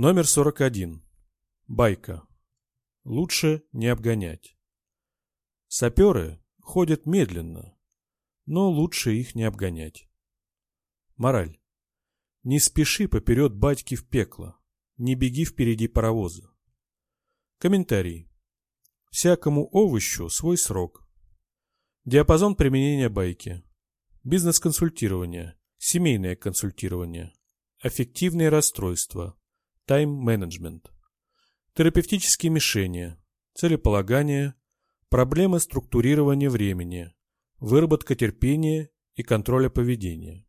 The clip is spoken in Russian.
Номер 41. Байка. Лучше не обгонять. Саперы ходят медленно, но лучше их не обгонять. Мораль. Не спеши поперед батьки в пекло, не беги впереди паровоза. Комментарий. Всякому овощу свой срок. Диапазон применения байки. Бизнес-консультирование, семейное консультирование, аффективные расстройства, тайм-менеджмент, терапевтические мишени, целеполагание, проблемы структурирования времени, выработка терпения и контроля поведения.